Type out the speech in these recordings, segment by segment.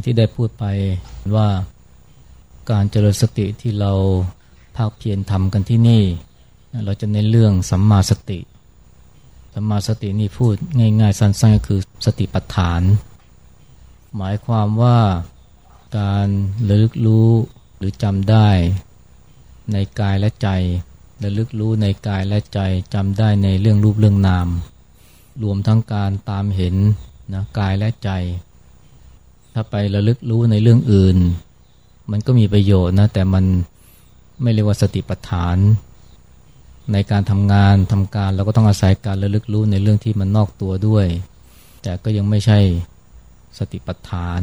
อย่างที่ได้พูดไปว่าการเจริญสติที่เราภาคเพียรทำกันที่นี่ เราจะในเรื่องสัมมาสติ สัมมาสตินี่พูดง่ายๆ สั้นๆก็คือสติปัฏฐาน หมายความว่าการระลึกรู้หรือจำได้ ในกายและใจระลึกรู้ในกายและใจจำได้ในเรื่องรูปเรื่องนาม รวมทั้งการตามเห็นนะกายและใจ ถ้าไประลึกรู้ในเรื่องอื่น มันก็มีประโยชน์นะ แต่มันไม่เรียกว่าสติปัฏฐาน ในการทำงานทำการเราก็ต้องอาศัยการระลึกรู้ในเรื่องที่มันนอกตัวด้วย แต่ก็ยังไม่ใช่สติปัฏฐาน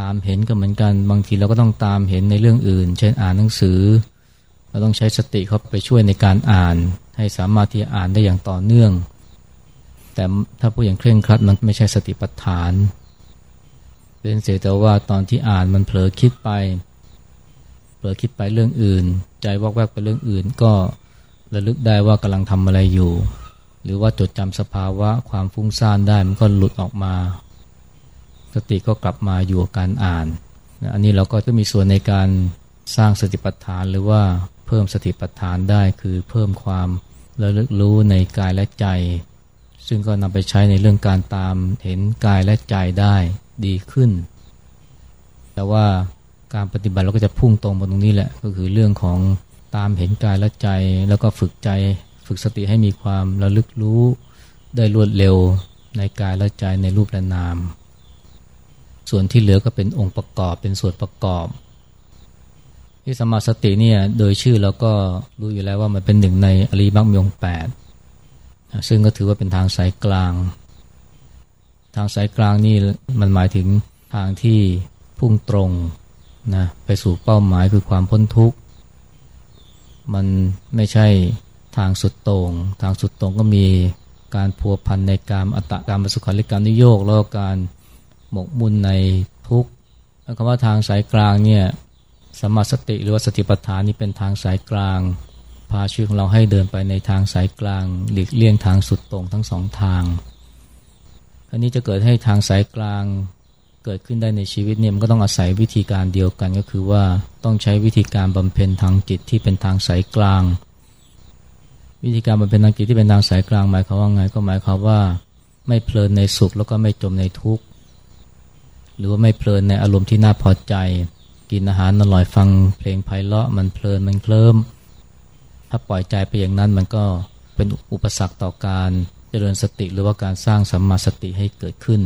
ตามเห็นก็เหมือนกัน บางทีเราก็ต้องตามเห็นในเรื่องอื่น เช่นอ่านหนังสือ เราต้องใช้สติเข้าไปช่วยในการอ่าน ให้สามารถที่จะอ่านได้อย่างต่อเนื่อง แต่ถ้าผู้อย่างเคร่งครัดมันไม่ใช่สติปัฏฐาน เป็นเสียแต่ว่าตอนที่อ่านมันเผลอคิดไป เผลอคิดไปเรื่องอื่น ใจวอกแวกไปเรื่องอื่น ก็ระลึกได้ว่ากำลังทำอะไรอยู่ หรือว่าจดจำสภาวะความฟุ้งซ่านได้มันก็หลุดออกมา สติก็กลับมาอยู่กับการอ่าน อันนี้เราก็จะมีส่วนในการสร้างสติปัฏฐานหรือว่าเพิ่มสติปัฏฐานได้คือเพิ่มความระลึกรู้ในกายและใจ ซึ่งก็นำไปใช้ในเรื่องการตามเห็นกายและใจได้ ดีขึ้น แต่ว่าการปฏิบัติเราก็จะพุ่งตรงมาตรงนี้แหละ ก็คือเรื่องของตามเห็นกายและใจ แล้วก็ฝึกใจ ฝึกสติให้มีความระลึกรู้ได้รวดเร็วในกายและใจในรูปและนาม ส่วนที่เหลือก็เป็นองค์ประกอบเป็นส่วนประกอบที่สมาสติเนี่ยโดยชื่อเราก็รู้อยู่แล้วว่ามันเป็นหนึ่งในอริมักมีองแปดซึ่งก็ถือว่าเป็นทางสายกลาง ทางสายกลางนี่มันหมายถึงทางที่พุ่งตรงนะไปสู่เป้าหมายคือความพ้นทุกข์มันไม่ใช่ทางสุดตรง ทางสุดตรงก็มีการพัวพันในการอัตตการมสุขาริการนิโยกแล้วการหมกมุ่นในทุกข์คำว่าทางสายกลางเนี่ยสมาสติหรือว่าสติปัฏฐานนี่เป็นทางสายกลาง พาชีวิตของเราให้เดินไปในทางสายกลาง หลีกเลี่ยงทางสุดตรงทั้งสองทาง อันนี้จะเกิดให้ทางสายกลางเกิดขึ้นได้ในชีวิตเนี่ยมันก็ต้องอาศัยวิธีการเดียวกันก็คือว่าต้องใช้วิธีการบำเพ็ญทางจิตที่เป็นทางสายกลาง วิธีการบำเพ็ญทางจิตที่เป็นทางสายกลางหมายความว่าไงก็หมายความว่าไม่เพลินในสุขแล้วก็ไม่จมในทุกข์หรือว่าไม่เพลินในอารมณ์ที่น่าพอใจ กินอาหารอร่อยฟังเพลงไพเราะมันเพลินมันเคลิ้มถ้าปล่อยใจไปอย่างนั้นมันก็เป็นอุปสรรคต่อการ ริญสติหรือว่าการสร้างสัมมาสติให้เกิดขึ้น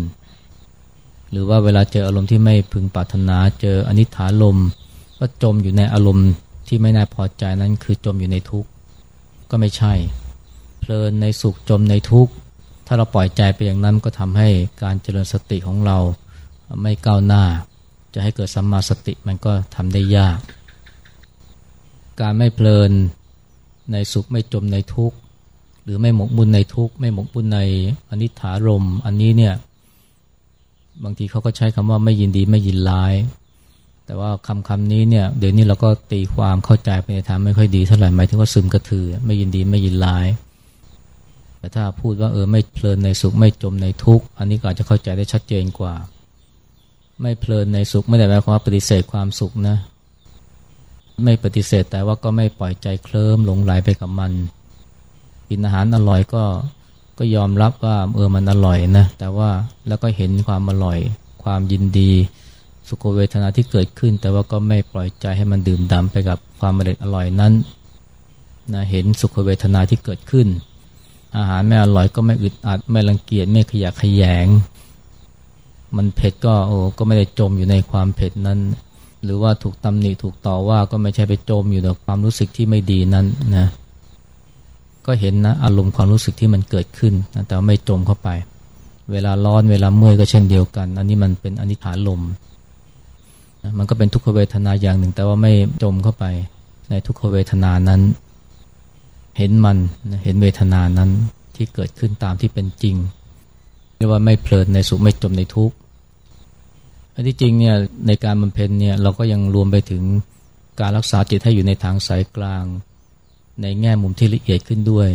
หรือว่าเวลาเจออารมณ์ที่ไม่พึงปรารถนาเจออนิถาลมก็จมอยู่ในอารมณ์ที่ไม่น่าพอใจนั้นคือจมอยู่ในทุกข์ก็ไม่ใช่ เพลินในสุขจมในทุกข์ถ้าเราปล่อยใจไปอย่างนั้นก็ทำให้การเจริญสติของเราไม่ก้าวหน้า จะให้เกิดสัมมาสติมันก็ทำได้ยาก การไม่เพลินในสุขไม่จมในทุกข์ รือไม่หมกมุ่นในทุกข์ไม่หมกมุ่นในอนิถารมอันนี้เนี่ยบางทีเขาก็ใช้คำว่าไม่ยินดีไม่ยินร้าย แต่ว่าคำคำนี้เนี่ยเดี๋ยวนี้เราก็ตีความเข้าใจไปในทางไม่ค่อยดีเท่าไหร่หมายถึงว่าซึมกระถือ ไม่ยินดีไม่ยินร้าย แต่ถ้าพูดว่าเออไม่เพลินในสุขไม่จมในทุกข์อันนี้ก็อาจจะเข้าใจได้ชัดเจนกว่า ไม่เพลินในสุขไม่ได้หมายความว่าปฏิเสธความสุขนะ ไม่ปฏิเสธแต่ว่าก็ไม่ปล่อยใจเคลิ้มหลงไหลไปกับมัน กินอาหารอร่อยก็ก็ยอมรับว่าเออมันอร่อยนะแต่ว่าแล้วก็เห็นความอร่อย ความยินดี สุขเวทนาที่เกิดขึ้น แต่ว่าก็ไม่ปล่อยใจให้มันดื่มด่ำไปกับความอร่อยอร่อยนั้นนะเห็นสุขเวทนาที่เกิดขึ้น อาหารไม่อร่อยก็ไม่อึดอัดไม่รังเกียจไม่ขยะขยง มันเผ็ดก็โอ้ก็ไม่ได้จมอยู่ในความเผ็ดนั้น หรือว่าถูกตำหนิถูกต่อว่าก็ไม่ใช่ไปจมอยู่ในความรู้สึกที่ไม่ดีนั้นนะ ก็เห็นนะอารมณ์ความรู้สึกที่มันเกิดขึ้นนะแต่ไม่จมเข้าไป เวลาร้อนเวลาเมื่อยก็เช่นเดียวกัน อันนี้มันเป็นอนิถานลมนะมันก็เป็นทุกขเวทนาอย่างหนึ่ง แต่ว่าไม่จมเข้าไป ในทุกขเวทนานั้น เห็นมันเห็นเวทนานั้นที่เกิดขึ้นตามที่เป็นจริงเรียกว่าไม่เพลินในสุขไม่จมในทุกข์อันที่จริงเนี่ยในการบำเพ็ญเนี่ยเราก็ยังรวมไปถึงการรักษาจิตให้อยู่ในทางสายกลาง ในแง่มุมที่ละเอียดขึ้นด้วย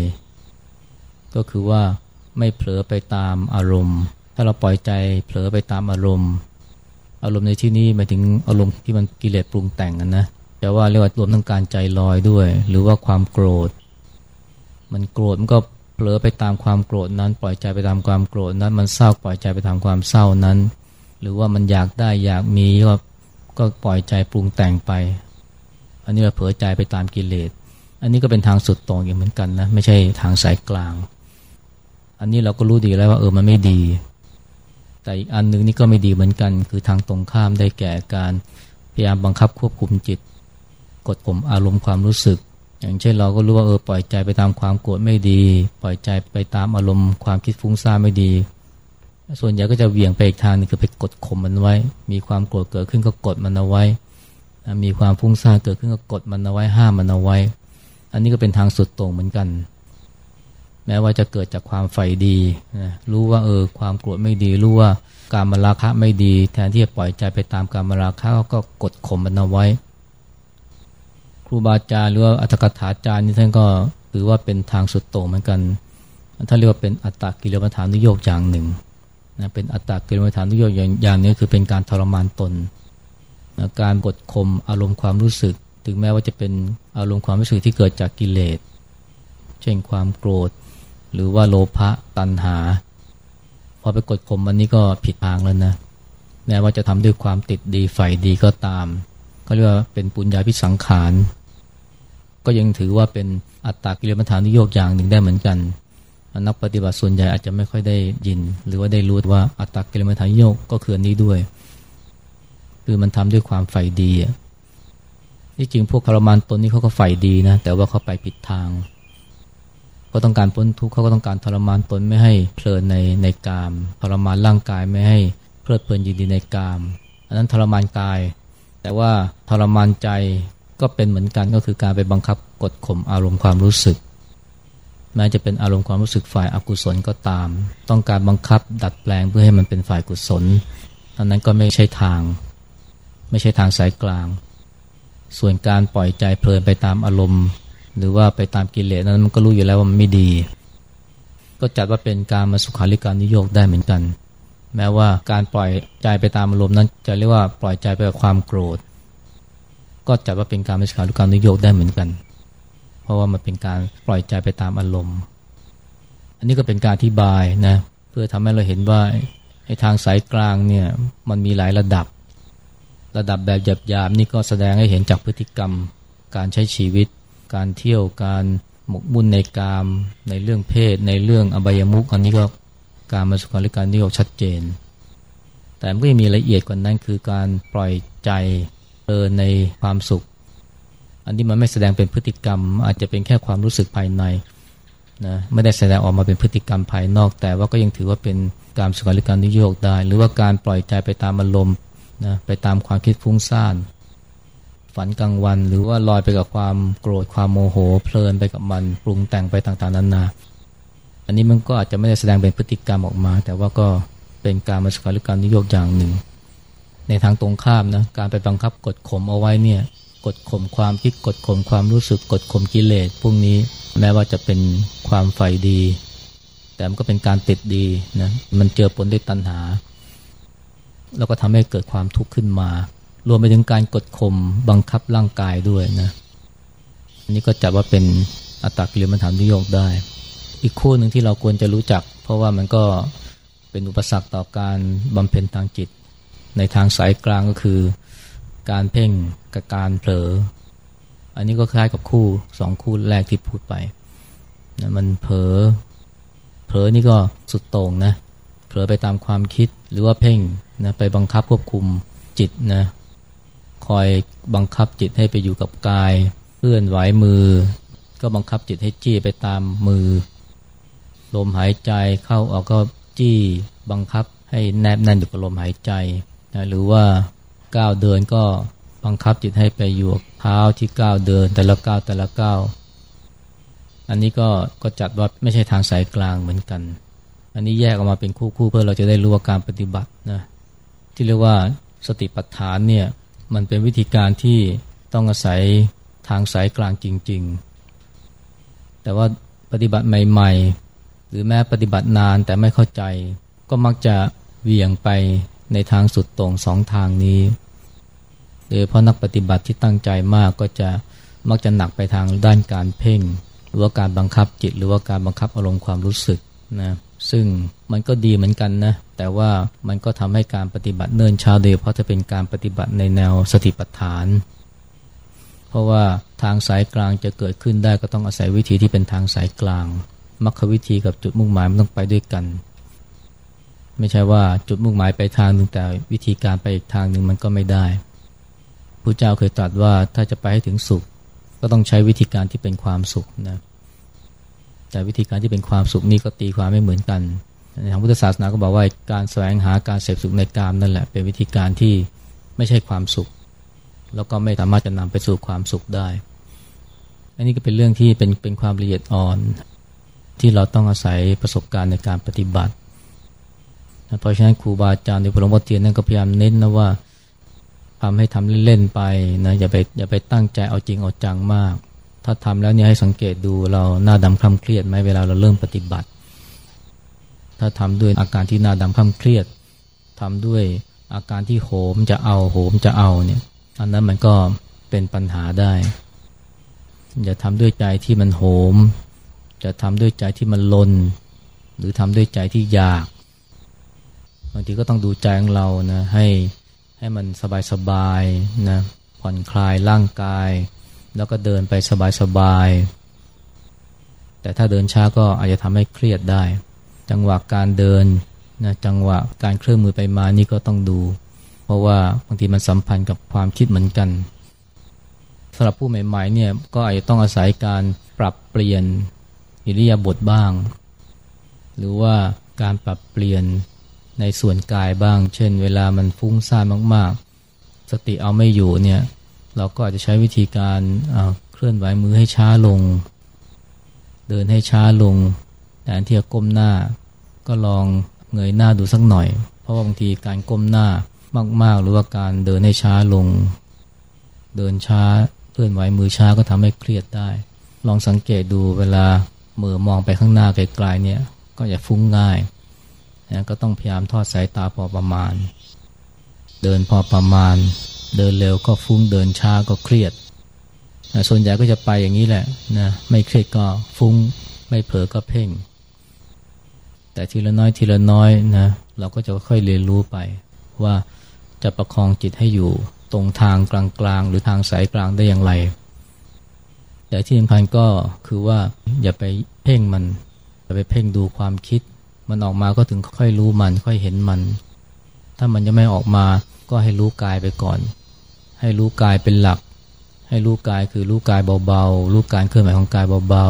ก็คือว่าไม่เผลอไปตามอารมณ์ ถ้าเราปล่อยใจเผลอไปตามอารมณ์ อารมณ์ในที่นี้หมายถึงอารมณ์ที่มันกิเลสปรุงแต่งกันนะแต่ว่าเรียกว่ารวมทั้งการใจลอยด้วย หรือว่าความโกรธ มันโกรธมันก็เผลอไปตามความโกรธนั้น ปล่อยใจไปตามความโกรธนั้น มันเศร้าปล่อยใจไปตามความเศร้านั้น หรือว่ามันอยากได้อยากมีก็ก็ปล่อยใจปรุงแต่งไป อันนี้เราเผลอใจไปตามกิเลส อันนี้ก็เป็นทางสุดตรงอย่างเหมือนกันนะไม่ใช่ทางสายกลาง อันนี้เราก็รู้ดีแล้วว่าเออมันไม่ดี แต่อีกอันหนึ่งนี่ก็ไม่ดีเหมือนกัน คือทางตรงข้ามได้แก่การพยายามบังคับควบคุมจิต กดข่มอารมณ์ความรู้สึก อย่างเช่นเราก็รู้ว่าเออปล่อยใจไปตามความโกรธไม่ดี ปล่อยใจไปตามอารมณ์ความคิดฟุ้งซ่านไม่ดี ส่วนใหญ่ก็จะเวี่ยงไปอีกทางนึงคือไปกดข่มมันไว้ มีความโกรธเกิดขึ้นก็กดมันเอาไว้ มีความฟุ้งซ่านเกิดขึ้นก็กดมันเอาไว้ห้ามมันเอาไว้ อันนี้ก็เป็นทางสุดตรงเหมือนกัน แม้ว่าจะเกิดจากความใฝ่ดีนะรู้ว่าเออความโกรธไม่ดี รู้ว่าการมาราคะไม่ดี แทนที่จะปล่อยใจไปตามการมาราคะก็กดข่มมันเอาไว้ ครูบาอาจารย์หรือว่าอัตถกถาจารย์นี่ท่านก็ถือว่าเป็นทางสุดโต่งเหมือนกันท่านเรียกว่าเป็นอัตตกิลมัฐานุโยกอย่างหนึ่งนะเป็นอัตตกิลมัฐานุโยกอย่างอย่างนี้คือเป็นการทรมานตนนะการกดข่มอารมณ์ความรู้สึก ถึงแม้ว่าจะเป็นอารมณ์ความรู้สึกที่เกิดจากกิเลส เช่นความโกรธ หรือว่าโลภะตัณหา พอไปกดข่มมันนี้ก็ผิดทางแล้วนะ แม้ว่าจะทำด้วยความติดดีใฝ่ดีก็ตาม ก็เรียกว่าเป็นปุญญาพิสังขาร ก็ยังถือว่าเป็นอัตตากิเลสมัฐานุโยกอย่างหนึ่งได้เหมือนกันนักปฏิบัติส่วนใหญ่อาจจะไม่ค่อยได้ยิน หรือว่าได้รู้ว่าอัตตากิเลสมัฐานุโยกก็คืออันนี้ด้วย คือมันทำด้วยความใฝ่ดี ที่จริงพวกคารมานตนนี่เขาก็ใฝ่ดีนะ แต่ว่าเขาไปผิดทางเขาต้องการพ้นทุกข์เขาก็ต้องการทรมานตนไม่ให้เพลินในในกามทรมานร่างกายไม่ให้เพลิดเพลินยินดีในกาม อันนั้นทรมานกาย แต่ว่าทรมานใจก็เป็นเหมือนกันก็คือการไปบังคับกดข่มอารมณ์ความรู้สึก แม้จะเป็นอารมณ์ความรู้สึกฝ่ายอากุศลก็ตาม ต้องการบังคับดัดแปลงเพื่อให้มันเป็นฝ่ายกุศลอันนั้นก็ไม่ใช่ทาง ไม่ใช่ทางสายกลาง ส่วนการปล่อยใจเพลินไปตามอารมณ์ หรือว่าไปตามกิเลสนั้นมันก็รู้อยู่แล้วว่ามันไม่ดี ก็จัดว่าเป็นการมาสุขาริการนิโยกได้เหมือนกัน แม้ว่าการปล่อยใจไปตามอารมณ์นั้น จะเรียกว่าปล่อยใจไปกับความโกรธ ก็จัดว่าเป็นการมาสุขาริการนิโยกได้เหมือนกัน เพราะว่ามันเป็นการปล่อยใจไปตามอารมณ์ อันนี้ก็เป็นการอธิบายนะเพื่อทำให้เราเห็นว่าไอ้ทางสายกลางเนี่ยมันมีหลายระดับ ระดับแบบหยาบๆนี่ก็แสดงให้เห็นจากพฤติกรรม การใช้ชีวิต การเที่ยวการหมกมุ่นในกาม ในเรื่องเพศ ในเรื่องอบายมุขอันนี้ก็การมาสุขาริการนิยมชัดเจน แต่มันก็ยังมีละเอียดกว่านั้นคือการปล่อยใจเออในความสุข อันนี้มันไม่แสดงเป็นพฤติกรรม อาจจะเป็นแค่ความรู้สึกภายในนะไม่ได้แสดงออกมาเป็นพฤติกรรมภายนอก แต่ว่าก็ยังถือว่าเป็นการสุขาริการนิยมได้ หรือว่าการปล่อยใจไปตามอารมณ์ นะไปตามความคิดฟุ้งซ่าน ฝันกลางวัน หรือว่าลอยไปกับความโกรธความโมโห เพลินไปกับมันปรุงแต่งไปต่างๆนานา อันนี้มันก็อาจจะไม่ได้แสดงเป็นพฤติกรรมออกมา แต่ว่าก็เป็นการมาสกัดหรือการนิยมอย่างหนึ่ง ในทางตรงข้ามนะการไปบังคับกดข่มเอาไว้เนี่ยกดข่มความคิดกดข่มความรู้สึกกดข่มกิเลสพวกนี้แม้ว่าจะเป็นความใฝ่ดี แต่มันก็เป็นการติดดีนะมันเจอผลด้วยตัณหา แล้วก็ทำให้เกิดความทุกข์ขึ้นมา รวมไปถึงการกดข่มบังคับร่างกายด้วยนะอันนี้ก็จัดว่าเป็นอัตตกิลมัฐานนิยมได้ อีกคู่หนึ่งที่เราควรจะรู้จัก เพราะว่ามันก็เป็นอุปสรรคต่อการบำเพ็ญทางจิต ในทางสายกลางก็คือ การเพ่งกับการเผลอ อันนี้ก็คล้ายกับคู่สองคู่แรกที่พูดไปนะมันเผลอเผลอนี่ก็สุดโต่งนะเลอไปตามความคิดหรือว่าเพ่งนะไปบังคับควบคุมจิตนะคอยบังคับจิตให้ไปอยู่กับกายเคลื่อนไหวมือ ก็บังคับจิตให้จี้ไปตามมือ ลมหายใจเข้าออกก็จี้บังคับให้แนบแน่นอยู่กับลมหายใจนะหรือว่าก้าวเดินก็บังคับจิตให้ไปอยู่เท้าที่ก้าวเดิน แต่ละก้าวแต่ละก้าวอันนี้ก็ก็จัดว่าไม่ใช่ทางสายกลางเหมือนกัน อันนี้แยกออกมาเป็นคู่คู่เพื่อเราจะได้รู้ว่าการปฏิบัตินะที่เรียกว่าสติปัฏฐานเนี่ยมันเป็นวิธีการที่ต้องอาศัยทางสายกลางจริง ๆ แต่ว่าปฏิบัติใหม่ๆ หรือแม้ปฏิบัตินานแต่ไม่เข้าใจ ก็มักจะเวี่ยงไปในทางสุดตรงสองทางนี้โดยเพราะนักปฏิบัติที่ตั้งใจมากก็จะมักจะหนักไปทางด้านการเพ่ง หรือว่าการบังคับจิต หรือว่าการบังคับอารมณ์ความรู้สึกนะ ซึ่งมันก็ดีเหมือนกันนะ แต่ว่ามันก็ทำให้การปฏิบัติเนินชาโดยเพราะจะเป็นการปฏิบัติในแนวสติปัฏฐาน เพราะว่าทางสายกลางจะเกิดขึ้นได้ก็ต้องอาศัยวิธีที่เป็นทางสายกลางมรรควิธีกับจุดมุ่งหมายมันต้องไปด้วยกัน ไม่ใช่ว่าจุดมุ่งหมายไปทางหนึ่งแต่วิธีการไปอีกทางหนึ่งมันก็ไม่ได้พระเจ้าเคยตรัสว่าถ้าจะไปให้ถึงสุข ก็ต้องใช้วิธีการที่เป็นความสุขนะ แต่วิธีการที่เป็นความสุขนี่ก็ตีความไม่เหมือนกันในทางพุทธศาสนาก็บอกว่าการแสวงหาการเสพสุขในกามนั่นแหละเป็นวิธีการที่ไม่ใช่ความสุข แล้วก็ไม่สามารถจะนำไปสู่ความสุขได้ อันนี้ก็เป็นเรื่องที่เป็นเป็นความละเอียดอ่อน ที่เราต้องอาศัยประสบการณ์ในการปฏิบัติ เพราะฉะนั้นครูบาอาจารย์ในพระหลวงเทียนนั่นก็พยายามเน้นนะว่าทำให้ทำเล่นๆไปนะอย่าไปอย่าไปตั้งใจเอาจริงเอาจังมาก ถ้าทำแล้วเนี่ยให้สังเกตดูเราหน้าดำคล้ำเครียดไหมเวลาเราเริ่มปฏิบัติ ถ้าทำด้วยอาการที่หน้าดำคล้ำเครียดทำด้วยอาการที่โหมจะเอาโหมจะเอาเนี่ยอันนั้นมันก็เป็นปัญหาได้ อย่าทำด้วยใจที่มันโหม จะทำด้วยใจที่มันลน หรือทำด้วยใจที่อยากบางทีก็ต้องดูใจของเรานะให้ให้มันสบายๆนะผ่อนคลายร่างกาย แล้วก็เดินไปสบายๆ แต่ถ้าเดินช้าก็อาจจะทำให้เครียดได้ จังหวะการเดินนะจังหวะการเคลื่อนมือไปมานี่ก็ต้องดู เพราะว่าบางทีมันสัมพันธ์กับความคิดเหมือนกันสำหรับผู้ใหม่ๆเนี่ยก็อาจจะต้องอาศัยการปรับเปลี่ยนอิริยาบถบ้าง หรือว่าการปรับเปลี่ยนในส่วนกายบ้าง เช่น เวลามันฟุ้งซ่านมากๆ สติเอาไม่อยู่เนี่ย เราก็อาจจะใช้วิธีการเคลื่อนไหวมือให้ช้าลง เดินให้ช้าลงแทนที่จะก้มหน้า ก็ลองเงยหน้าดูสักหน่อย เพราะว่าบางทีการก้มหน้ามาก ๆ หรือว่าการเดินให้ช้าลง เดินช้าเคลื่อนไหวมือช้าก็ทำให้เครียดได้ ลองสังเกตดูเวลามือมองไปข้างหน้าไกลๆเนี่ยก็อย่าฟุ้งง่ายนะก็ต้องพยายามทอดสายตาพอประมาณ เดินพอประมาณ เดินเร็วก็ฟุ้งเดินช้าก็เครียดส่วนใหญ่ก็จะไปอย่างนี้แหละนะไม่เครียดก็ฟุ้งไม่เผลอก็เพ่ง แต่ทีละน้อยทีละน้อยนะเราก็จะค่อยเรียนรู้ไป ว่าจะประคองจิตให้อยู่ตรงทางกลางๆ หรือทางสายกลางได้อย่างไร แต่ที่สำคัญก็คือว่าอย่าไปเพ่งมัน อย่าไปเพ่งดูความคิด มันออกมาก็ถึงค่อยรู้มันค่อยเห็นมัน ถ้ามันยังไม่ออกมาก็ให้รู้กายไปก่อน ให้รู้กายเป็นหลัก ให้รู้กายคือรู้กายเบาๆ รู้การเคลื่อนไหวของกายเบา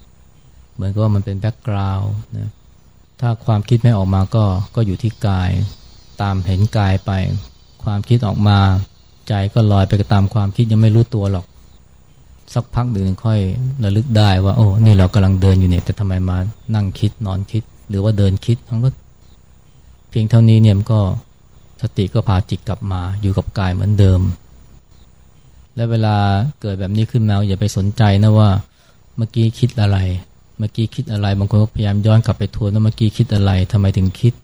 ๆ เหมือนกับว่ามันเป็นแบ็กกราวน์นะถ้าความคิดไม่ออกมาก็ก็อยู่ที่กาย ตามเห็นกายไป ความคิดออกมา ใจก็ลอยไปตามความคิดยังไม่รู้ตัวหรอก สักพักหนึ่งค่อยระลึกได้ว่าโอ้นี่เรากำลังเดินอยู่เนี่ยแต่ทำไมมานั่งคิดนอนคิด หรือว่าเดินคิดทั้งก็เพียงเท่านี้เนี่ยมันก็ สติก็พาจิตกลับมาอยู่กับกายเหมือนเดิม และเวลาเกิดแบบนี้ขึ้นมาอย่าไปสนใจนะว่าเมื่อกี้คิดอะไร เมื่อกี้คิดอะไร บางคนก็พยายามย้อนกลับไปทวนว่าเมื่อกี้คิดอะไรทำไมถึงคิด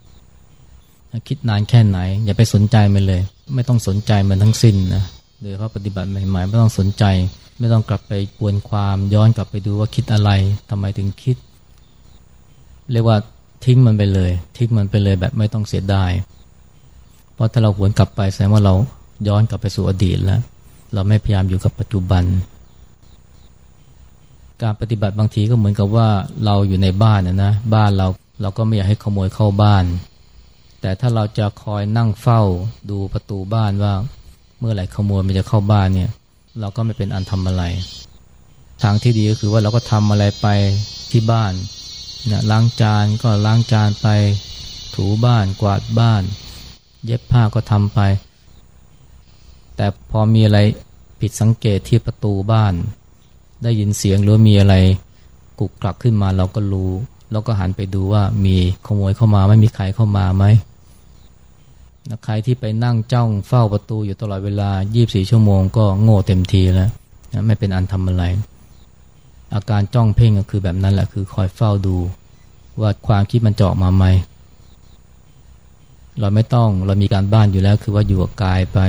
คิดนานแค่ไหน อย่าไปสนใจมันเลย ไม่ต้องสนใจมันทั้งสิ้นนะโดยเพราะปฏิบัติใหม่ๆไม่ต้องสนใจ ไม่ต้องกลับไปปวนความย้อนกลับไปดูว่าคิดอะไรทำไมถึงคิด เรียกว่าทิ้งมันไปเลย ทิ้งมันไปเลยแบบไม่ต้องเสียดาย เพราะถ้าเราหวนกลับไปแสดงว่าเราย้อนกลับไปสู่อดีตแล้ว เราไม่พยายามอยู่กับปัจจุบัน การปฏิบัติบางทีก็เหมือนกับว่าเราอยู่ในบ้านนะนะบ้านเราเราก็ไม่อยากให้ขโมยเข้าบ้าน แต่ถ้าเราจะคอยนั่งเฝ้าดูประตูบ้านว่า เมื่อไหร่ขโมยมันจะเข้าบ้านเนี่ย เราก็ไม่เป็นอันทำอะไร ทางที่ดีก็คือว่าเราก็ทำอะไรไปที่บ้านนะล้างจานก็ล้างจานไปถูบ้านกวาดบ้าน เย็บผ้าก็ทำไป แต่พอมีอะไรผิดสังเกตที่ประตูบ้าน ได้ยินเสียงหรือมีอะไรกุกกลักขึ้นมาเราก็รู้เราก็หันไปดูว่ามีขโมยเข้ามาไม่มีใครเข้ามาไหมใครที่ไปนั่งจ้องเฝ้าประตูอยู่ตลอดเวลา 24 ชั่วโมงก็โง่เต็มทีแล้วไม่เป็นอันทำอะไร อาการจ้องเพ่งก็คือแบบนั้นแหละคือคอยเฝ้าดู ว่าความคิดมันจะออกมาไหม เราไม่ต้องเรามีการบ้านอยู่แล้ว คือว่าอยู่กับกายไป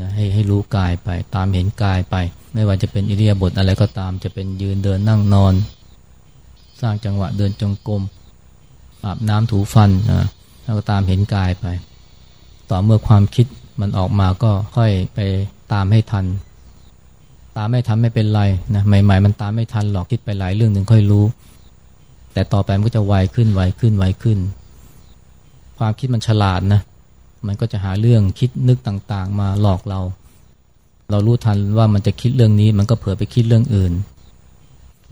นะให้ให้รู้กายไป ตามเห็นกายไป ไม่ว่าจะเป็นอิริยาบถอะไรก็ตามจะเป็นยืนเดินนั่งนอน สร้างจังหวะเดินจงกรมอาบน้ำถูฟันนะแล้วก็ตามเห็นกายไป ต่อเมื่อความคิดมันออกมาก็ค่อยไปตามให้ทัน ตามไม่ทันไม่เป็นไรนะใหม่ ๆ มันตามไม่ทันหรอกคิดไปหลายเรื่องถึงค่อยรู้ แต่ต่อไปมันก็จะไวขึ้นไวขึ้นไวขึ้น ความคิดมันฉลาดนะ มันก็จะหาเรื่องคิดนึกต่างๆ มาหลอกเรา เรารู้ทันว่ามันจะคิดเรื่องนี้ มันก็เผลอไปคิดเรื่องอื่น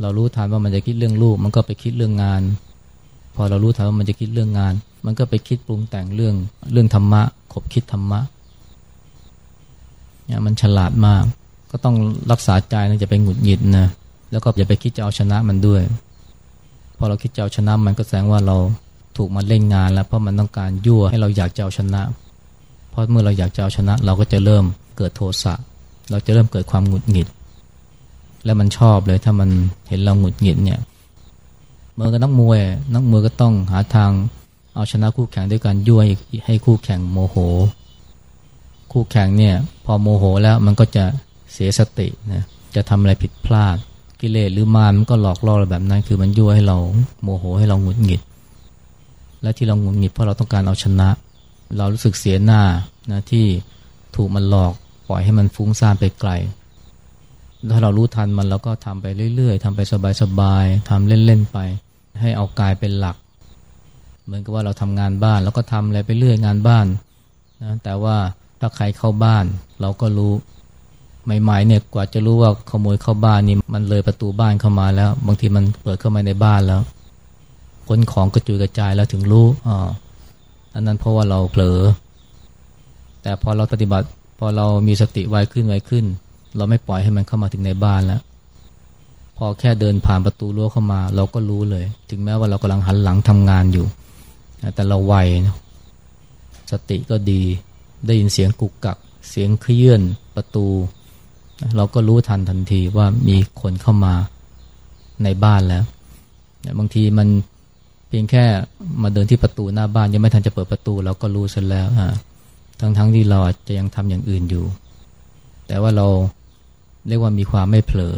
เรารู้ทันว่ามันจะคิดเรื่องลูก มันก็ไปคิดเรื่องงาน พอเรารู้ทันว่ามันจะคิดเรื่องงาน มันก็ไปคิดปรุงแต่งเรื่องเรื่องธรรมะขบคิดธรรมะเนี่ยมันฉลาดมาก ก็ต้องรักษาใจนะจะไปหงุดหงิดนะแล้วก็อย่าไปคิดจะเอาชนะมันด้วย พอเราคิดจะเอาชนะมันก็แสดงว่าเรา ถูกมันเล่นงานแล้วเพราะมันต้องการยั่วให้เราอยากจะเอาชนะ เพราะเมื่อเราอยากจะเอาชนะ เราก็จะเริ่มเกิดโทสะเราจะเริ่มเกิดความหงุดหงิด และมันชอบเลยถ้ามันเห็นเราหงุดหงิดเนี่ยเมื่อกับนักมวยนักมวยก็ต้องหาทางเอาชนะคู่แข่งด้วยการยั่วให้คู่แข่งโมโห คู่แข่งเนี่ยพอโมโหแล้วมันก็จะเสียสตินะจะทำอะไรผิดพลาดกิเลสหรือมารมันก็หลอกล่อเราแบบนั้น คือมันยั่วให้เราโมโหให้เราหงุดหงิด และที่เราหงุดหงิดเพราะเราต้องการเอาชนะ เรารู้สึกเสียหน้านะที่ถูกมันหลอกปล่อยให้มันฟุ้งซ่านไปไกล ถ้าเรารู้ทันมันเราก็ทำไปเรื่อย ๆทำไปสบายๆทำเล่น ๆ ไป ให้เอากายเป็นหลัก เหมือนกับว่าเราทำงานบ้านแล้วก็ทำอะไรไปเรื่อยงานบ้านนะแต่ว่าถ้าใครเข้าบ้าน เราก็รู้ใหม่ๆเนี่ยกว่าจะรู้ว่าขโมยเข้าบ้านนี่มันเลยประตูบ้านเข้ามาแล้ว บางทีมันเปิดเข้ามาในบ้านแล้ว คนของกระจุยกระจายแล้วถึงรู้อ๋ออันนั้นเพราะว่าเราเผลอ แต่พอเราปฏิบัติ พอเรามีสติไวขึ้นไวขึ้น เราไม่ปล่อยให้มันเข้ามาถึงในบ้านแล้ว พอแค่เดินผ่านประตูรั้วเข้ามา เราก็รู้เลย ถึงแม้ว่าเรากำลังหันหลังทำงานอยู่ แต่เราไวสติก็ดี ได้ยินเสียงกุกกัก เสียงเคลื่อนประตู เราก็รู้ทันทันทีว่ามีคนเข้ามาในบ้านแล้ว บางทีมัน เพียงแค่มาเดินที่ประตูหน้าบ้านยังไม่ทันจะเปิดประตูเราก็รู้ซะแล้วฮะทั้งๆทที่เราอาจจะยังทำอย่างอื่นอยู่ แต่ว่าเราเรียกว่ามีความไม่เผลอ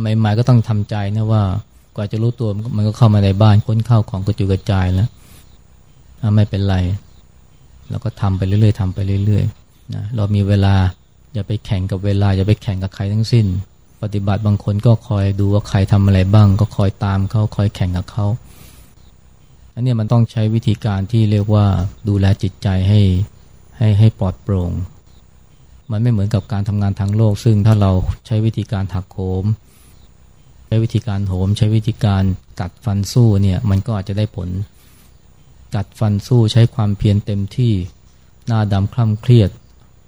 ใหม่ๆก็ต้องทำใจนะว่ากว่าจะรู้ตัวมันก็เข้ามาในบ้านค้นเข้าของกระจุกกระจายแล้วไม่เป็นไรเราก็ทำไปเรื่อยๆทำไปเรื่อยๆนะเรามีเวลาอย่าไปแข่งกับเวลาอย่าไปแข่งกับใครทั้งสิ้น ปฏิบัติบางคนก็คอยดูว่าใครทำอะไรบ้าง ก็คอยตามเขาคอยแข่งกับเขา อันนี้มันต้องใช้วิธีการที่เรียกว่าดูแลจิตใจให้ให้ให้ปลอดโปร่ง มันไม่เหมือนกับการทำงานทางโลก ซึ่งถ้าเราใช้วิธีการถักโหมใช้วิธีการโหม ใช้วิธีการกัดฟันสู้เนี่ยมันก็อาจจะได้ผล กัดฟันสู้ใช้ความเพียรเต็มที่หน้าดำคล่ำเครียด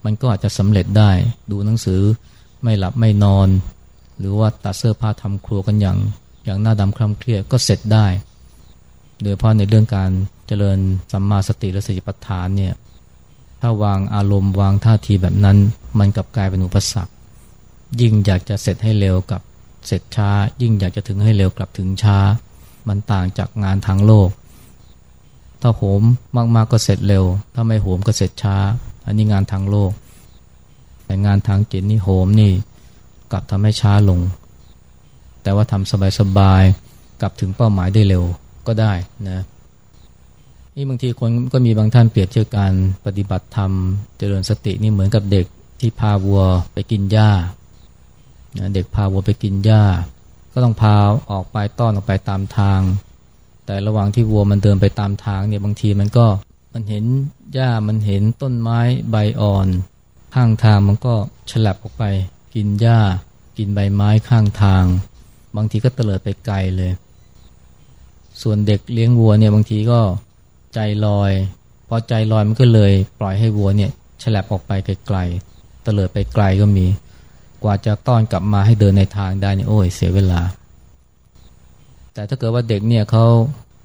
มันก็อาจจะสำเร็จได้ ดูหนังสือไม่หลับไม่นอน หรือว่าตัดเสื้อผ้าทำครัวกันอย่างอย่างหน้าดำคล่ำเครียดก็เสร็จได้ โดยเพาะในเรื่องการเจริญสัมมาสติและสติปัฏฐานเนี่ยถ้าวางอารมณ์วางท่าทีแบบนั้น มันกลับกลายเป็นอุปสรรค ยิ่งอยากจะเสร็จให้เร็วกับเสร็จช้า ยิ่งอยากจะถึงให้เร็วกลับถึงช้า มันต่างจากงานทางโลก ถ้าโหมมากๆก็เสร็จเร็ว ถ้าไม่โหมก็เสร็จช้า อันนี้งานทางโลก แต่งานทางจิตนี่โหมนี่กลับทำให้ช้าลง แต่ว่าทำสบายๆกลับถึงเป้าหมายได้เร็ว ก็ได้นะนี่บางทีคนก็มีบางท่านเปรียบเทียบการปฏิบัติธรรม เจริญสตินี่เหมือนกับเด็กที่พาวัวไปกินหญ้าเด็กพาวัวไปกินหญ้า ก็ต้องพาออกไปต้อนออกไปตามทาง แต่ระหว่างที่วัวมันเดินไปตามทางเนี่ยบางทีมันก็มันเห็นหญ้ามันเห็นต้นไม้ใบอ่อน ข้างทางมันก็ฉลับออกไป กินหญ้า กินใบไม้ข้างทาง บางทีก็เตลิดไปไกลเลย ส่วนเด็กเลี้ยงวัวเนี่ยบางทีก็ใจลอย พอใจลอยมันก็เลยปล่อยให้วัวเนี่ยฉลับออกไปไกลๆเตลิดไปไกลก็มี กว่าจะต้อนกลับมาให้เดินในทางได้เนี่ยโอ้ยเสียเวลา แต่ถ้าเกิดว่าเด็กเนี่ยเขา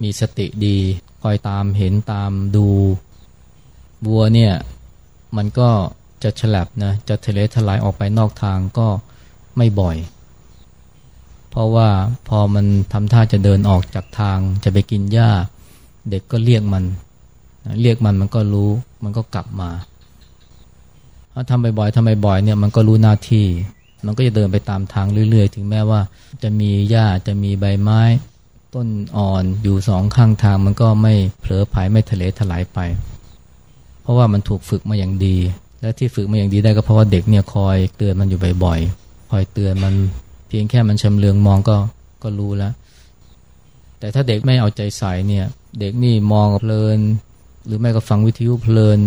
มีสติดี คอยตามเห็นตามดูวัวเนี่ยมันก็จะฉลับนะจะทะเลทลายออกไปนอกทางก็ไม่บ่อย เพราะว่าพอมันทำท่าจะเดินออกจากทาง จะไปกินหญ้า เด็กก็เรียกมันเรียกมันมันก็รู้ มันก็กลับมาถ้าทำบ่อยๆทำบ่อยๆเนี่ยมันก็รู้หน้าที่ มันก็จะเดินไปตามทางเรื่อยๆ ถึงแม้ว่าจะมีหญ้าจะมีใบไม้ ต้นอ่อนอยู่สองข้างทาง มันก็ไม่เผลอผายไม่ทะเลถลายไป เพราะว่ามันถูกฝึกมาอย่างดี และที่ฝึกมาอย่างดีได้ก็เพราะว่าเด็กเนี่ยคอยเตือนมันอยู่บ่อยๆคอยเตือนมัน เพียงแค่มันชำเลืองมองก็ก็รู้แล้ว แต่ถ้าเด็กไม่เอาใจใส่เนี่ย เด็กนี่มองเพลิน หรือไม่ก็ฟังวิทยุเพลิน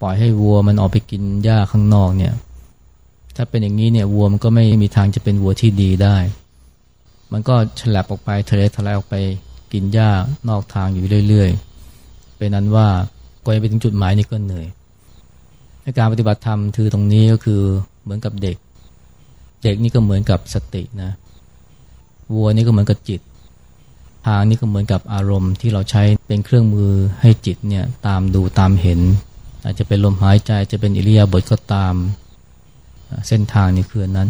ปล่อยให้วัวมันออกไปกินหญ้าข้างนอกเนี่ย ถ้าเป็นอย่างนี้เนี่ยวัวมันก็ไม่มีทางจะเป็นวัวที่ดีได้ มันก็ฉลับออกไปทะเลทลายออกไปกินหญ้านอกทางอยู่เรื่อยๆ เป็นนั้นว่ากว่าจะไปถึงจุดหมายนี่ก็เหนื่อยในการปฏิบัติธรรมคือตรงนี้ก็คือเหมือนกับเด็ก เด็กนี่ก็เหมือนกับสตินะวัวนี่ก็เหมือนกับจิต ทางนี่ก็เหมือนกับอารมณ์ที่เราใช้เป็นเครื่องมือให้จิตเนี่ยตามดูตามเห็น อาจจะเป็นลมหายใจจะเป็นอิริยาบถก็ตาม เส้นทางนี่คือนั้น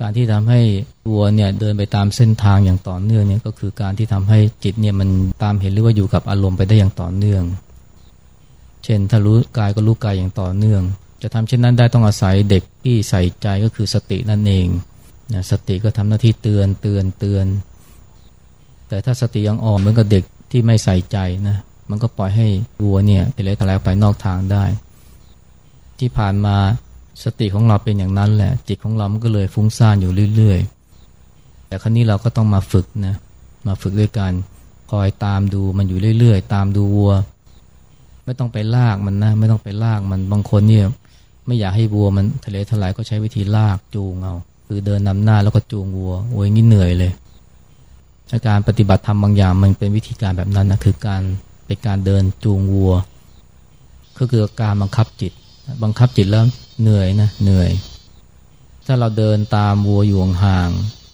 การที่ทำให้วัวเนี่ยเดินไปตามเส้นทางอย่างต่อเนื่องเนี่ยก็คือการที่ทำให้จิตเนี่ยมันตามเห็นหรือว่าอยู่กับอารมณ์ไปได้อย่างต่อเนื่อง เช่นถ้ารู้กายก็รู้กายอย่างต่อเนื่อง จะทำเช่นนั้นได้ต้องอาศัยเด็กที่ใส่ใจก็คือสตินั่นเองนะสติก็ทำหน้าที่เตือนเตือนเตือน แต่ถ้าสติยังอ่อนเหมือนกับเด็กที่ไม่ใส่ใจนะมันก็ปล่อยให้วัวเนี่ยไปเลยทลายไปนอกทางได้ ที่ผ่านมาสติของเราเป็นอย่างนั้นแหละ จิตของเรามันก็เลยฟุ้งซ่านอยู่เรื่อยๆ แต่ครั้นี้เราก็ต้องมาฝึกนะมาฝึกด้วยกันคอยตามดูมันอยู่เรื่อยๆ ตามดูวัว ไม่ต้องไปลากมันนะ ไม่ต้องไปลากมันบางคนเนี่ย ไม่อยากให้วัวมันทะเลทลายก็ใช้วิธีลากจูงเอาคือเดินนำหน้าแล้วก็จูงวัวโอ้ยงี้เหนื่อยเลยการปฏิบัติธรรมบางอย่างมันเป็นวิธีการแบบนั้นนะคือการเป็นการเดินจูงวัว ก็คือการบังคับจิต บังคับจิตแล้วเหนื่อยนะเหนื่อย ถ้าเราเดินตามวัวอยู่ห่าง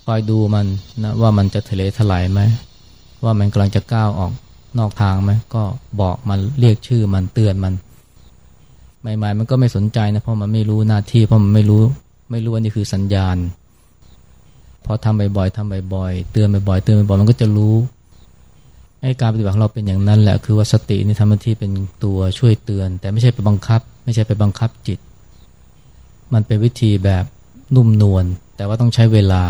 คอยดูมันนะว่ามันจะทะเลถลายไหมว่ามันกำลังจะก้าวออกนอกทางไหมก็บอกมันเรียกชื่อมันเตือนมัน ใหม่ๆ มันก็ไม่สนใจนะเพราะมันไม่รู้หน้าที่เพราะมันไม่รู้ ไม่รู้ว่านี่คือสัญญาณพอทำบ่อยๆทำบ่อยๆเตือนบ่อยๆเตือนบ่อยๆมันก็จะรู้ให้การปฏิบัติของเราเป็นอย่างนั้นแหละคือว่าสตินี่ทำหน้าที่เป็นตัวช่วยเตือน แต่ไม่ใช่ไปบังคับ ไม่ใช่ไปบังคับจิต มันเป็นวิธีแบบนุ่มนวลแต่ว่าต้องใช้เวลา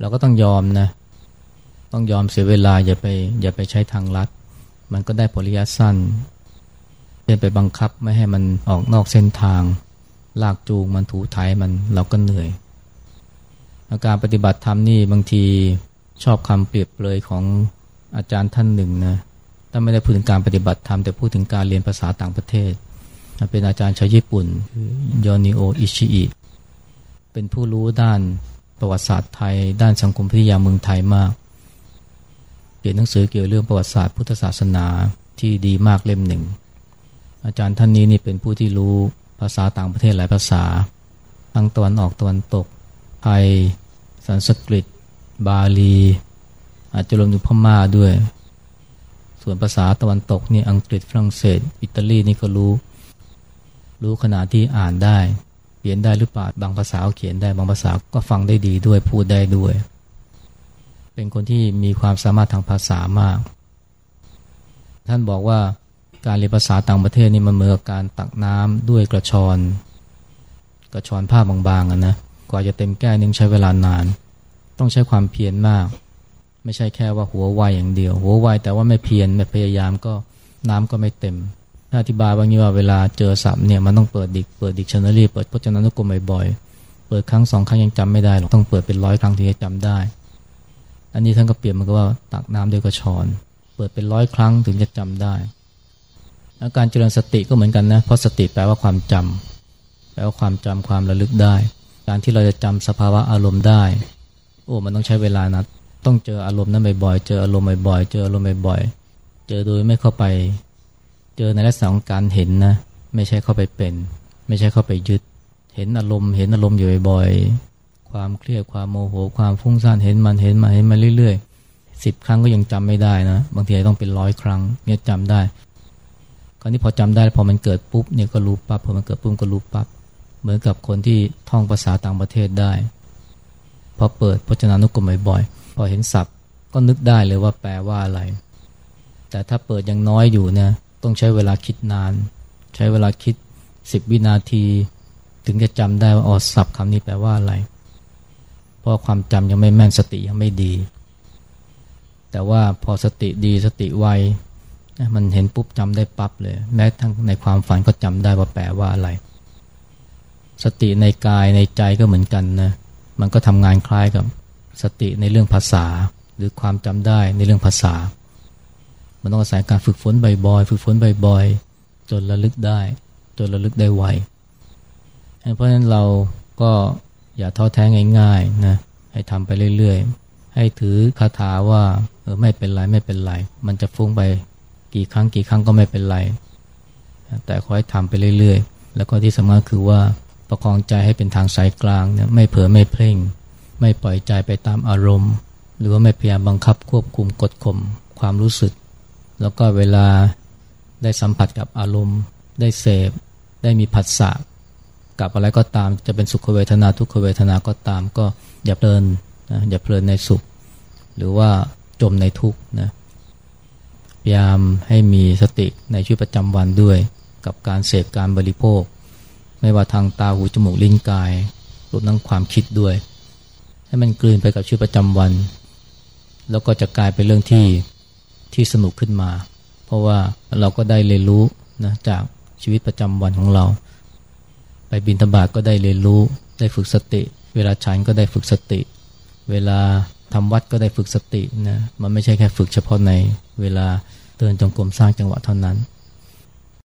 เราก็ต้องยอมนะต้องยอมเสียเวลาอย่าไปอย่าไปใช้ทางลัด มันก็ได้ผลระยะสั้น เป็นไปบังคับไม่ให้มันออกนอกเส้นทาง ลากจูงมันถูถ่ายมันเราก็เหนื่อยอาการปฏิบัติธรรมนี่บางทีชอบคำเปรียบเลยของอาจารย์ท่านหนึ่งนะถ้าไม่ได้พูดถึงการปฏิบัติธรรมแต่พูดถึงการเรียนภาษาต่างประเทศ เป็นอาจารย์ชาวญี่ปุ่นยอนิโออิชิอิเป็นผู้รู้ด้านประวัติศาสตร์ไทย ด้านสังคมพิทยาเมืองไทยมากเขียนหนังสือเกี่ยวเรื่องประวัติศาสตร์พุทธศาสนาที่ดีมากเล่มหนึ่ง อาจารย์ท่านนี้นี่เป็นผู้ที่รู้ภาษาต่างประเทศหลายภาษา ทั้งตะวันออกตะวันตก ไทย สันสกฤต บาลี อาจจะรวมถึงพม่าด้วย ส่วนภาษาตะวันตกนี่อังกฤษฝรั่งเศส อิตาลีนี่ก็รู้ รู้ขนาดที่อ่านได้ เขียนได้หรือเปล่า บางภาษาเขียนได้ บางภาษาก็ฟังได้ดีด้วย พูดได้ด้วย เป็นคนที่มีความสามารถทางภาษามาก ท่านบอกว่า การเรียนภาษาต่างประเทศนี่มันเหมือนกับการตักน้ำด้วยกระชอน กระชอนผ้าบางๆกันนะกว่าจะเต็มแก้วนึงใช้เวลานาน ต้องใช้ความเพียรมาก ไม่ใช่แค่ว่าหัวไวอย่างเดียว หัวไวแต่ว่าไม่เพียรไม่พยายามก็น้ำก็ไม่เต็มถ้าอธิบายว่างี้ว่าเวลาเจอศัพท์เนี่ยมันต้องเปิด dic เปิดดิกชันนารีเปิดพจนานุกรมบ่อยๆเปิดครั้งสองครั้งยังจำไม่ได้หรอกต้องเปิดเป็นร้อยครั้งถึงจะจำได้ อันนี้ท่านก็เปรียบเหมือนกับว่าตักน้ำด้วยกระชอน เปิดเป็นร้อยครั้งถึงจะจำได้ อาการเจริญสติก็เหมือนกันนะ เพราะสติแปลว่าความจำแปลว่าความจำความระลึกได้ การที่เราจะจำสภาวะอารมณ์ได้ โอ้ มันต้องใช้เวลานะ ต้องเจออารมณ์นั้นบ่อยๆ เจออารมณ์บ่อยๆ เจออารมณ์บ่อยๆ เจอโดยไม่เข้าไป เจอในลักษณะของการเห็นนะ ไม่ใช่เข้าไปเป็น ไม่ใช่เข้าไปยึด เห็นอารมณ์ เห็นอารมณ์อยู่บ่อยๆ ความเครียด ความโมโห ความฟุ้งซ่าน เห็นมันเห็นมาเห็นมาเรื่อยๆสิบครั้งก็ยังจำไม่ได้นะ บางทีต้องเป็นร้อยครั้งเนี่ยจำได้ ราวนี้พอจำได้พอมันเกิดปุ๊บเนี่ยก็รู้ปั๊บพอมันเกิดปุ๊บก็รู้ปั๊บเหมือนกับคนที่ท่องภาษาต่างประเทศได้ พอเปิดพจนานุกรมบ่อยๆพอเห็นศัพท์ก็นึกได้เลยว่าแปลว่าอะไร แต่ถ้าเปิดยังน้อยอยู่เนี่ยตต้องใช้เวลาคิดนาน ใช้เวลาคิดสิบวินาที ถึงจะจำได้ว่าอ๋อศัพท์คำนี้แปลว่าอะไร เพราะความจำยังไม่แม่นสติยังไม่ดี แต่ว่าพอสติดีสติไว มันเห็นปุ๊บจำได้ปั๊บเลย แม้ทั้งในความฝันก็จำได้ว่าแปลว่าอะไร สติในกายในใจก็เหมือนกันนะ มันก็ทำงานคล้ายกับสติในเรื่องภาษา หรือความจำได้ในเรื่องภาษา มันต้องอาศัยการฝึกฝนบ่อยๆ ฝึกฝนบ่อยๆ จนระลึกได้ จนระลึกได้ไว เพราะฉะนั้นเราก็อย่าท้อแท้ง่ายๆนะให้ทำไปเรื่อยๆ ให้ถือคาถาว่าเออไม่เป็นไรไม่เป็นไร มันจะฟุ้งไป กี่ครั้งกี่ครั้งก็ไม่เป็นไร แต่ขอให้ทำไปเรื่อยๆ แล้วก็ที่สำคัญคือว่าประคองใจให้เป็นทางสายกลางเนี่ยไม่เผลอไม่เพ่ง ไม่ปล่อยใจไปตามอารมณ์ หรือว่าไม่พยายามบังคับควบคุมกดข่มความรู้สึก แล้วก็เวลาได้สัมผัสกับอารมณ์ ได้เสพ ได้มีผัสสะกับอะไรก็ตามจะเป็นสุขเวทนาทุกขเวทนาก็ตามก็อย่าเพลินนะอย่าเพลินในสุข หรือว่าจมในทุกข์นะ ยายามให้มีสติในชีวิตประจำวันด้วย กับการเสพการบริโภค ไม่ว่าทางตาหูจมูกลิ้นกายรวมทั้งความคิดด้วย ให้มันกลืนไปกับชีวิตประจำวัน แล้วก็จะกลายเป็นเรื่องที่ที่สนุกขึ้นมา เพราะว่าเราก็ได้เรียนรู้นะจากชีวิตประจำวันของเรา ไปบินธบาตก็ได้เรียนรู้ได้ฝึกสติ เวลาฉันก็ได้ฝึกสติ เวลาทำวัดก็ได้ฝึกสตินะมันไม่ใช่แค่ฝึกเฉพาะในเวลา เดินจงกรมสร้างจังหวะเท่านั้น